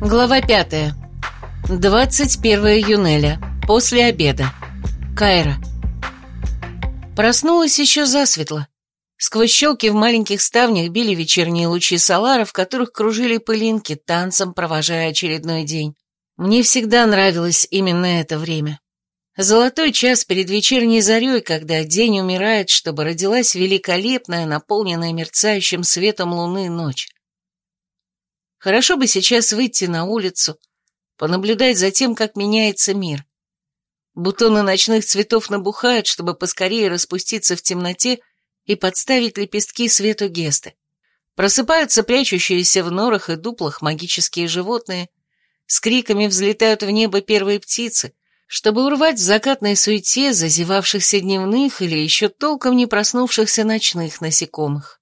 Глава пятая. 21 июня. После обеда. Кайра. Проснулась еще засветло. Сквозь щелки в маленьких ставнях били вечерние лучи солара, в которых кружили пылинки, танцем провожая очередной день. Мне всегда нравилось именно это время. Золотой час перед вечерней зарей, когда день умирает, чтобы родилась великолепная, наполненная мерцающим светом луны ночь. Хорошо бы сейчас выйти на улицу, понаблюдать за тем, как меняется мир. Бутоны ночных цветов набухают, чтобы поскорее распуститься в темноте и подставить лепестки свету гесты. Просыпаются прячущиеся в норах и дуплах магические животные, с криками взлетают в небо первые птицы, чтобы урвать в закатной суете зазевавшихся дневных или еще толком не проснувшихся ночных насекомых.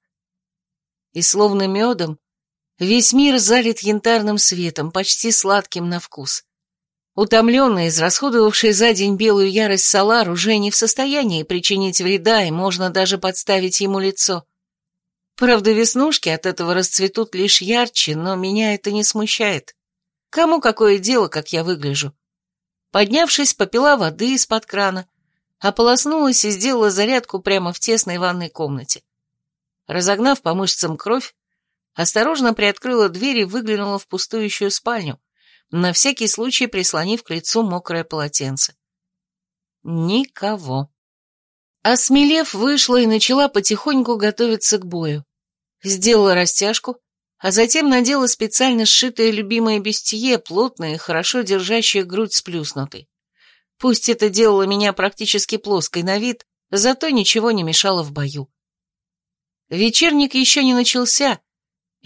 И словно медом Весь мир залит янтарным светом, почти сладким на вкус. Утомленный, израсходовавший за день белую ярость Салар уже не в состоянии причинить вреда, и можно даже подставить ему лицо. Правда, веснушки от этого расцветут лишь ярче, но меня это не смущает. Кому какое дело, как я выгляжу? Поднявшись, попила воды из-под крана, ополоснулась и сделала зарядку прямо в тесной ванной комнате. Разогнав по мышцам кровь, осторожно приоткрыла дверь и выглянула в пустующую спальню, на всякий случай прислонив к лицу мокрое полотенце. Никого. Осмелев, вышла и начала потихоньку готовиться к бою. Сделала растяжку, а затем надела специально сшитое любимое бестие, плотное и хорошо держащее грудь сплюснутой. Пусть это делало меня практически плоской на вид, зато ничего не мешало в бою. Вечерник еще не начался,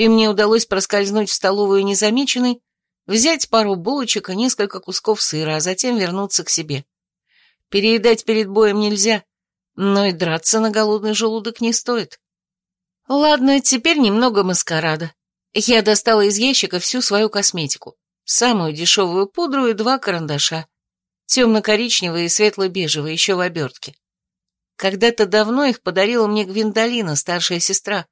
и мне удалось проскользнуть в столовую незамеченной, взять пару булочек и несколько кусков сыра, а затем вернуться к себе. Переедать перед боем нельзя, но и драться на голодный желудок не стоит. Ладно, теперь немного маскарада. Я достала из ящика всю свою косметику, самую дешевую пудру и два карандаша, темно-коричневые и светло-бежевые, еще в обертке. Когда-то давно их подарила мне Гвиндолина, старшая сестра,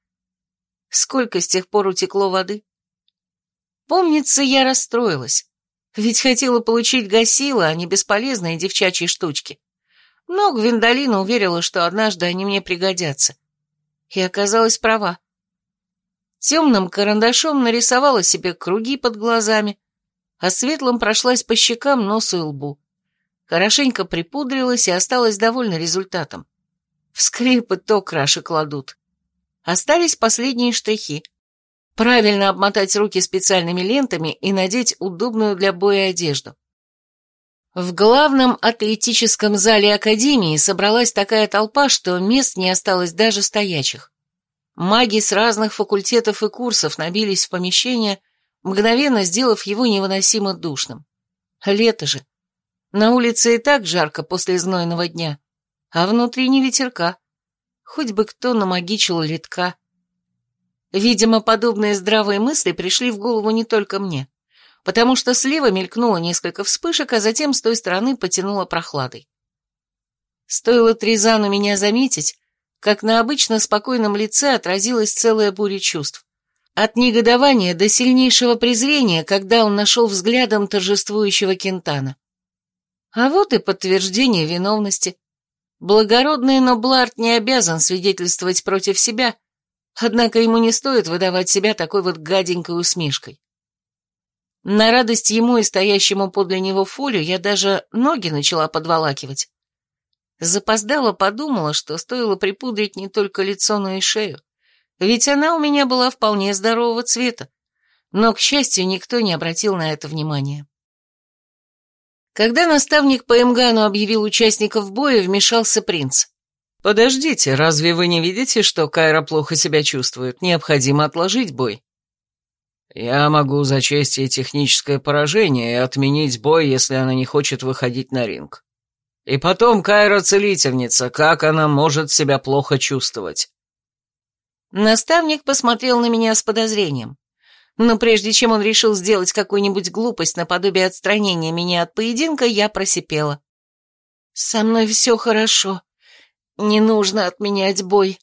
Сколько с тех пор утекло воды? Помнится, я расстроилась, ведь хотела получить гасила, а не бесполезные девчачьи штучки. Но Гвиндолина уверила, что однажды они мне пригодятся. И оказалась права. Темным карандашом нарисовала себе круги под глазами, а светлым прошлась по щекам, носу и лбу. Хорошенько припудрилась и осталась довольна результатом. В скрипы то краши кладут. Остались последние штрихи. Правильно обмотать руки специальными лентами и надеть удобную для боя одежду. В главном атлетическом зале Академии собралась такая толпа, что мест не осталось даже стоячих. Маги с разных факультетов и курсов набились в помещение, мгновенно сделав его невыносимо душным. Лето же. На улице и так жарко после знойного дня, а внутри не ветерка. Хоть бы кто намагичил литка. Видимо, подобные здравые мысли пришли в голову не только мне, потому что слева мелькнуло несколько вспышек, а затем с той стороны потянуло прохладой. Стоило Тризану меня заметить, как на обычно спокойном лице отразилась целая буря чувств. От негодования до сильнейшего презрения, когда он нашел взглядом торжествующего Кентана. А вот и подтверждение виновности. Благородный Ноблард не обязан свидетельствовать против себя, однако ему не стоит выдавать себя такой вот гаденькой усмешкой. На радость ему и стоящему подле него Фулю я даже ноги начала подволакивать. Запоздала подумала, что стоило припудрить не только лицо, но и шею, ведь она у меня была вполне здорового цвета, но, к счастью, никто не обратил на это внимания. Когда наставник по Эмгану объявил участников боя, вмешался принц. «Подождите, разве вы не видите, что Кайра плохо себя чувствует? Необходимо отложить бой». «Я могу зачесть ей техническое поражение и отменить бой, если она не хочет выходить на ринг. И потом Кайра целительница, как она может себя плохо чувствовать?» Наставник посмотрел на меня с подозрением. Но прежде чем он решил сделать какую-нибудь глупость наподобие отстранения меня от поединка, я просипела. «Со мной все хорошо. Не нужно отменять бой».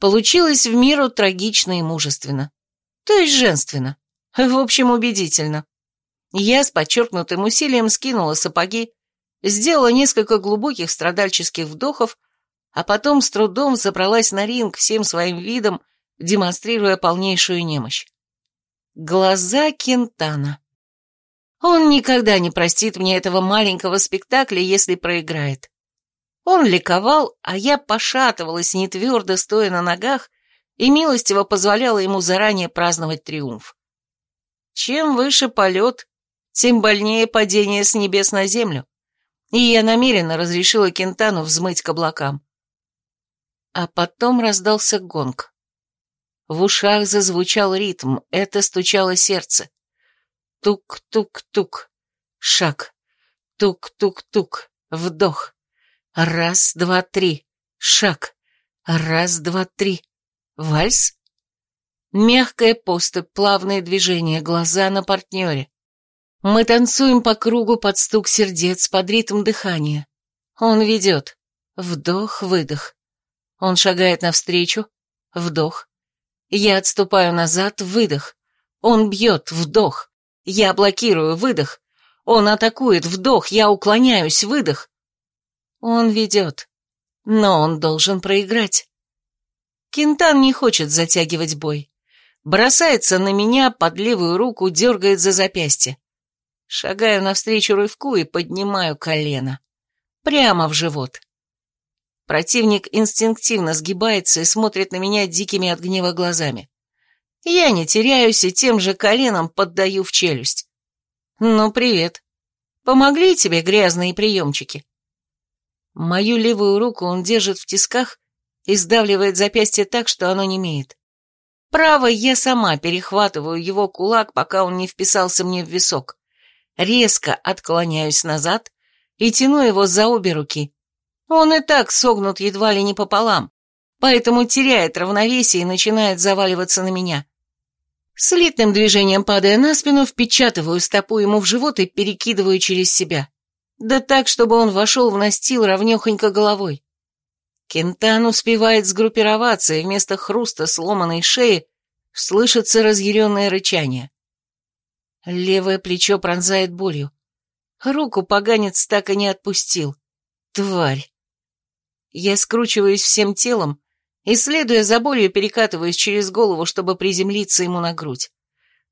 Получилось в миру трагично и мужественно. То есть женственно. В общем, убедительно. Я с подчеркнутым усилием скинула сапоги, сделала несколько глубоких страдальческих вдохов, а потом с трудом забралась на ринг всем своим видом, демонстрируя полнейшую немощь. Глаза Кентана. Он никогда не простит мне этого маленького спектакля, если проиграет. Он ликовал, а я пошатывалась, не твердо стоя на ногах, и милостиво позволяла ему заранее праздновать триумф. Чем выше полет, тем больнее падение с небес на землю, и я намеренно разрешила Кентану взмыть к облакам. А потом раздался гонг. В ушах зазвучал ритм, это стучало сердце. Тук-тук-тук. Шаг. Тук-тук-тук. Вдох. Раз, два, три. Шаг. Раз, два, три. Вальс? Мягкая поступь, плавные движения, глаза на партнере. Мы танцуем по кругу под стук сердец, под ритм дыхания. Он ведет. Вдох-выдох. Он шагает навстречу. Вдох. Я отступаю назад. Выдох. Он бьет. Вдох. Я блокирую, выдох. Он атакует, вдох, я уклоняюсь, выдох. Он ведет, но он должен проиграть. Кентан не хочет затягивать бой. Бросается на меня, под левую руку дергает за запястье. Шагаю навстречу рывку и поднимаю колено. Прямо в живот. Противник инстинктивно сгибается и смотрит на меня дикими от гнева глазами. Я не теряюсь и тем же коленом поддаю в челюсть. Ну, привет. Помогли тебе грязные приемчики? Мою левую руку он держит в тисках и сдавливает запястье так, что оно немеет. Правой я сама перехватываю его кулак, пока он не вписался мне в висок. Резко отклоняюсь назад и тяну его за обе руки. Он и так согнут едва ли не пополам, поэтому теряет равновесие и начинает заваливаться на меня. Слитным движением падая на спину, впечатываю стопу ему в живот и перекидываю через себя. Да так, чтобы он вошел в настил ровнехонько головой. Кентан успевает сгруппироваться, и вместо хруста сломанной шеи слышится разъяренное рычание. Левое плечо пронзает болью. Руку поганец так и не отпустил. Тварь. Я скручиваюсь всем телом, и, следуя за болью, перекатываюсь через голову, чтобы приземлиться ему на грудь.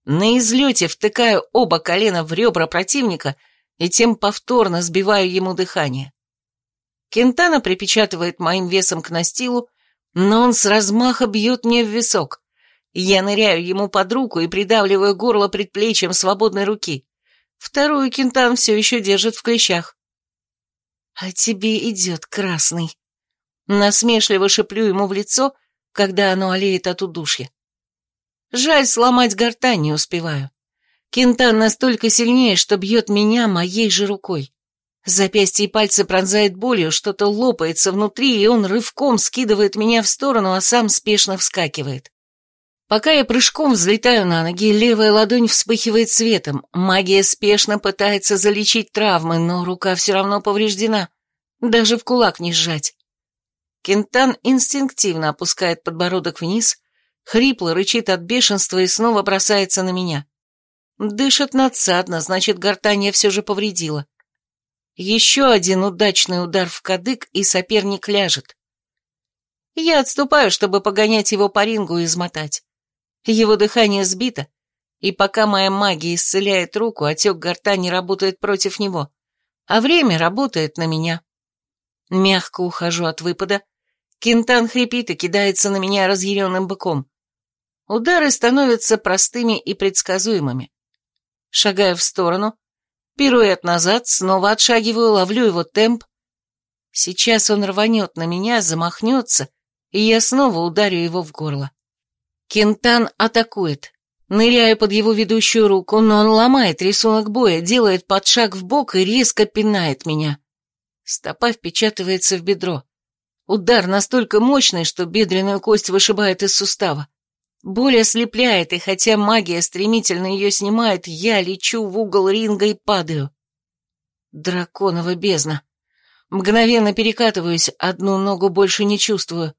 На излете втыкаю оба колена в ребра противника и тем повторно сбиваю ему дыхание. Кентана припечатывает моим весом к настилу, но он с размаха бьет мне в висок. Я ныряю ему под руку и придавливаю горло предплечьем свободной руки. Вторую Кентан все еще держит в клещах. «А тебе идет красный», Насмешливо шеплю ему в лицо, когда оно олеет от удушья. Жаль, сломать гортань не успеваю. Кентан настолько сильнее, что бьет меня моей же рукой. Запястье и пальцы пронзает болью, что-то лопается внутри, и он рывком скидывает меня в сторону, а сам спешно вскакивает. Пока я прыжком взлетаю на ноги, левая ладонь вспыхивает светом. Магия спешно пытается залечить травмы, но рука все равно повреждена. Даже в кулак не сжать. Кентан инстинктивно опускает подбородок вниз, хрипло рычит от бешенства и снова бросается на меня. Дышит надсадно, значит, гортанья все же повредила. Еще один удачный удар в кадык, и соперник ляжет. Я отступаю, чтобы погонять его по рингу и измотать. Его дыхание сбито, и пока моя магия исцеляет руку, отек гортани работает против него, а время работает на меня. Мягко ухожу от выпада, Кентан хрипит и кидается на меня разъяренным быком. Удары становятся простыми и предсказуемыми. Шагаю в сторону, пируэт назад, снова отшагиваю, ловлю его темп. Сейчас он рванет на меня, замахнется, и я снова ударю его в горло. Кентан атакует. Ныряю под его ведущую руку, но он ломает рисунок боя, делает подшаг в бок и резко пинает меня. Стопа впечатывается в бедро. Удар настолько мощный, что бедренную кость вышибает из сустава. Боль ослепляет, и хотя магия стремительно ее снимает, я лечу в угол ринга и падаю. Драконова бездна. Мгновенно перекатываюсь, одну ногу больше не чувствую.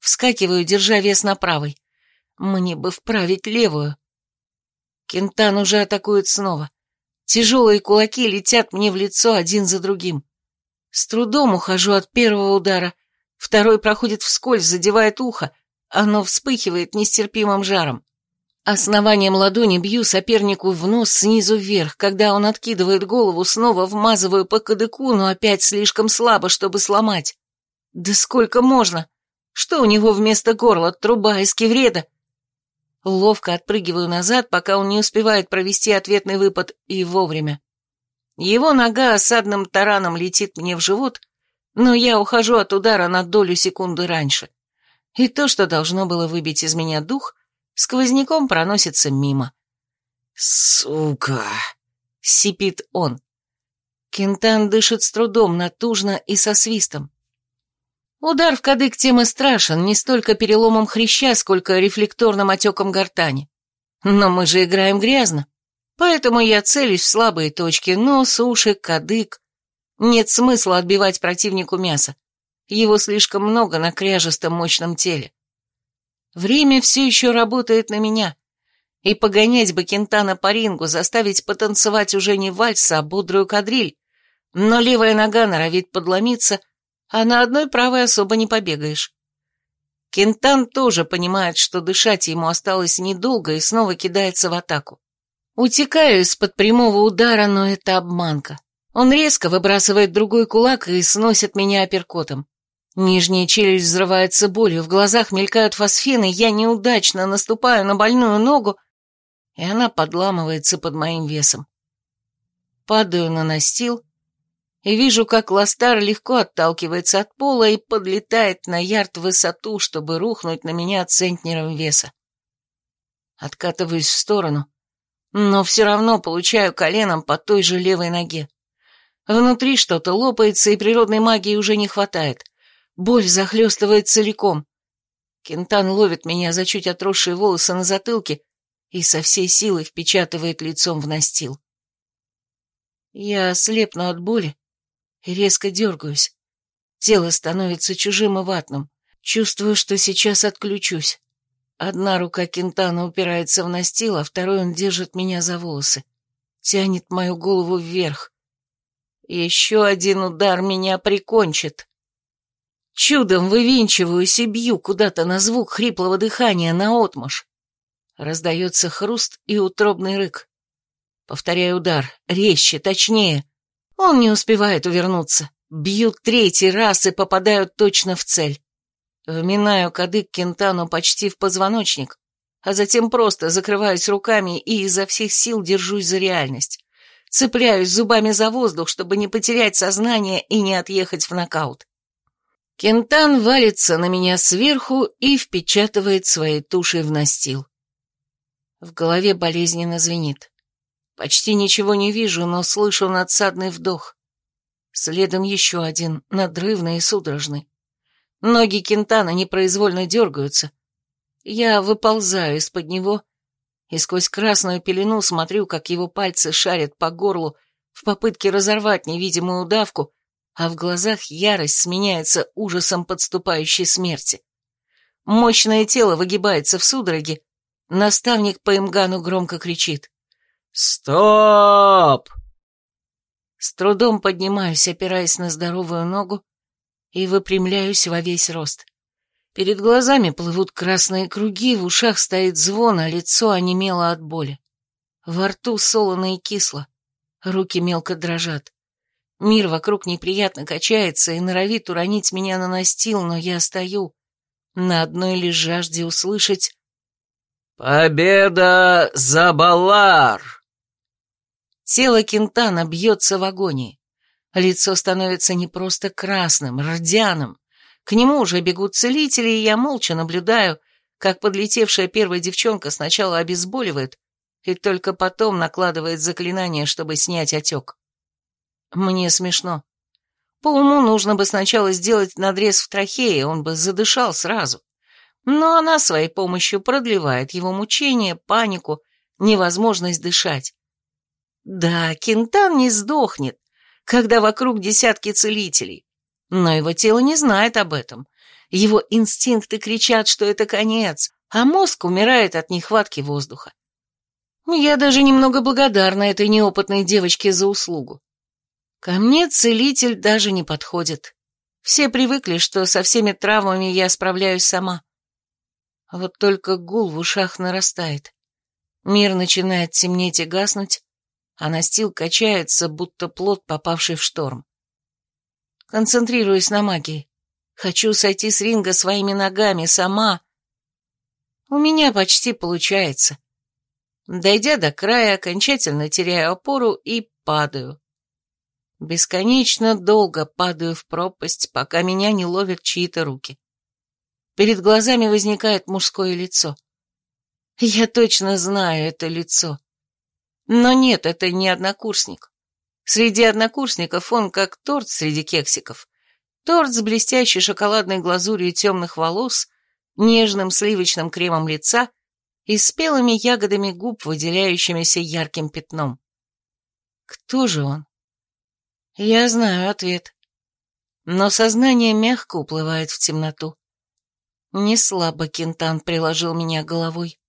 Вскакиваю, держа вес на правой. Мне бы вправить левую. Кентан уже атакует снова. Тяжелые кулаки летят мне в лицо один за другим. С трудом ухожу от первого удара, второй проходит вскользь, задевает ухо, оно вспыхивает нестерпимым жаром. Основанием ладони бью сопернику в нос снизу вверх, когда он откидывает голову, снова вмазываю по кадыку, но опять слишком слабо, чтобы сломать. Да сколько можно? Что у него вместо горла, труба из кевреда? Ловко отпрыгиваю назад, пока он не успевает провести ответный выпад, и вовремя. Его нога осадным тараном летит мне в живот, но я ухожу от удара на долю секунды раньше. И то, что должно было выбить из меня дух, сквозняком проносится мимо. «Сука!» — сипит он. Кентан дышит с трудом, натужно и со свистом. Удар в кадык тем и страшен, не столько переломом хряща, сколько рефлекторным отеком гортани. Но мы же играем грязно, поэтому я целюсь в слабые точки, нос, уши, кадык. Нет смысла отбивать противнику мясо. Его слишком много на кряжестом мощном теле. Время все еще работает на меня, и погонять бы Кентана по рингу, заставить потанцевать уже не вальс, а бодрую кадриль, но левая нога норовит подломиться, а на одной правой особо не побегаешь. Кентан тоже понимает, что дышать ему осталось недолго и снова кидается в атаку. Утекаю из-под прямого удара, но это обманка. Он резко выбрасывает другой кулак и сносит меня апперкотом. Нижняя челюсть взрывается болью, в глазах мелькают фосфены, я неудачно наступаю на больную ногу, и она подламывается под моим весом. Падаю на настил и вижу, как Ластар легко отталкивается от пола и подлетает на ярд высоту, чтобы рухнуть на меня центнером веса. Откатываюсь в сторону, но все равно получаю коленом по той же левой ноге. Внутри что-то лопается, и природной магии уже не хватает. Боль захлестывает целиком. Кентан ловит меня за чуть отросшие волосы на затылке и со всей силы впечатывает лицом в настил. Я слепну от боли и резко дергаюсь. Тело становится чужим и ватным. Чувствую, что сейчас отключусь. Одна рука Кентана упирается в настил, а второй он держит меня за волосы. Тянет мою голову вверх. Еще один удар меня прикончит. Чудом вывинчиваюсь и бью куда-то на звук хриплого дыхания наотмашь. Раздается хруст и утробный рык. Повторяю удар, резче, точнее. Он не успевает увернуться. Бьют третий раз и попадают точно в цель. Вминаю кадык Кентану почти в позвоночник, а затем просто закрываюсь руками и изо всех сил держусь за реальность. Цепляюсь зубами за воздух, чтобы не потерять сознание и не отъехать в нокаут. Кентан валится на меня сверху и впечатывает своей тушей в настил. В голове болезненно звенит. Почти ничего не вижу, но слышу надсадный вдох. Следом еще один, надрывный и судорожный. Ноги Кентана непроизвольно дергаются. Я выползаю из-под него и сквозь красную пелену смотрю, как его пальцы шарят по горлу в попытке разорвать невидимую удавку, а в глазах ярость сменяется ужасом подступающей смерти. Мощное тело выгибается в судороге, наставник по имгану громко кричит. «Стоп!» С трудом поднимаюсь, опираясь на здоровую ногу, и выпрямляюсь во весь рост. Перед глазами плывут красные круги, в ушах стоит звон, а лицо онемело от боли. Во рту солоно и кисло, руки мелко дрожат. Мир вокруг неприятно качается и норовит уронить меня на настил, но я стою, на одной лишь жажде услышать «Победа за Балар!» Тело Кентана бьется в агонии. Лицо становится не просто красным, рдяным. К нему уже бегут целители, и я молча наблюдаю, как подлетевшая первая девчонка сначала обезболивает и только потом накладывает заклинание, чтобы снять отек. Мне смешно. По уму нужно бы сначала сделать надрез в трахее, он бы задышал сразу. Но она своей помощью продлевает его мучения, панику, невозможность дышать. Да, Кентан не сдохнет, когда вокруг десятки целителей. Но его тело не знает об этом. Его инстинкты кричат, что это конец, а мозг умирает от нехватки воздуха. Я даже немного благодарна этой неопытной девочке за услугу. Ко мне целитель даже не подходит. Все привыкли, что со всеми травмами я справляюсь сама. Вот только гул в ушах нарастает. Мир начинает темнеть и гаснуть, а настил качается, будто плод, попавший в шторм. Концентрируюсь на магии. Хочу сойти с ринга своими ногами сама. У меня почти получается. Дойдя до края, окончательно теряю опору и падаю. Бесконечно долго падаю в пропасть, пока меня не ловят чьи-то руки. Перед глазами возникает мужское лицо. Я точно знаю это лицо. Но нет, это не однокурсник. Среди однокурсников он как торт среди кексиков. Торт с блестящей шоколадной глазурью темных волос, нежным сливочным кремом лица и спелыми ягодами губ, выделяющимися ярким пятном. Кто же он? Я знаю ответ. Но сознание мягко уплывает в темноту. Не слабо Кентан приложил меня головой.